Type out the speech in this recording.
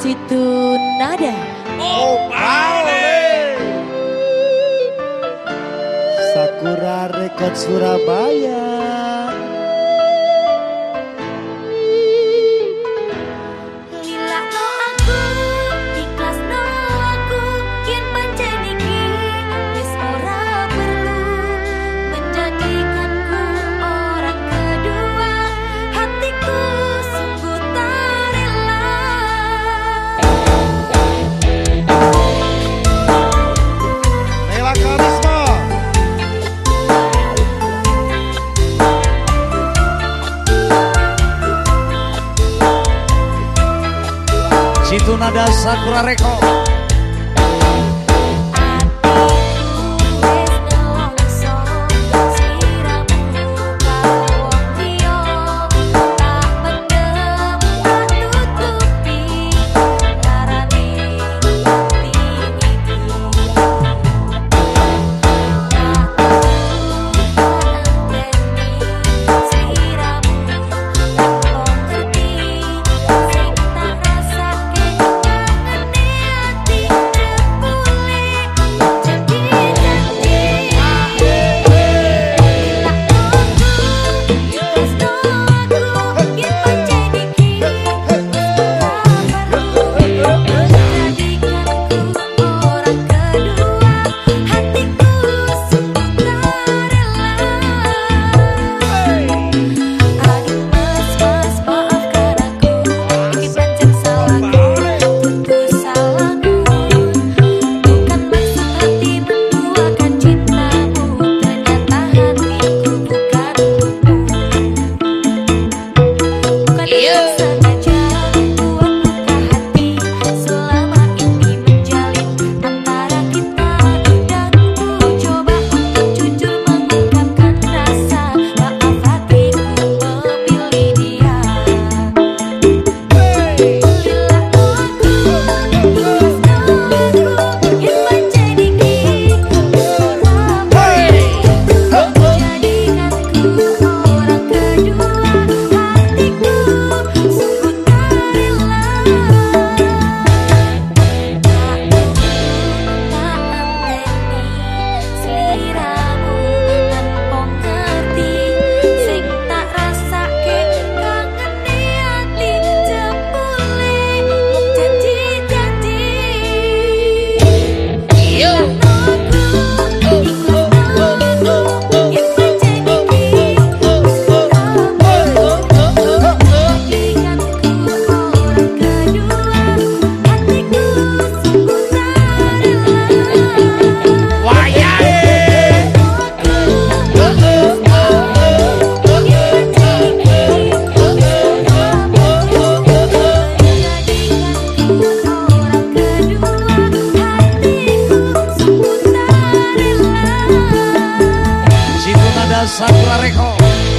Situ Nada. Oh, Paule. Sakura Record Surabaya. Situ nada Sakura Record. Sandra Rejo.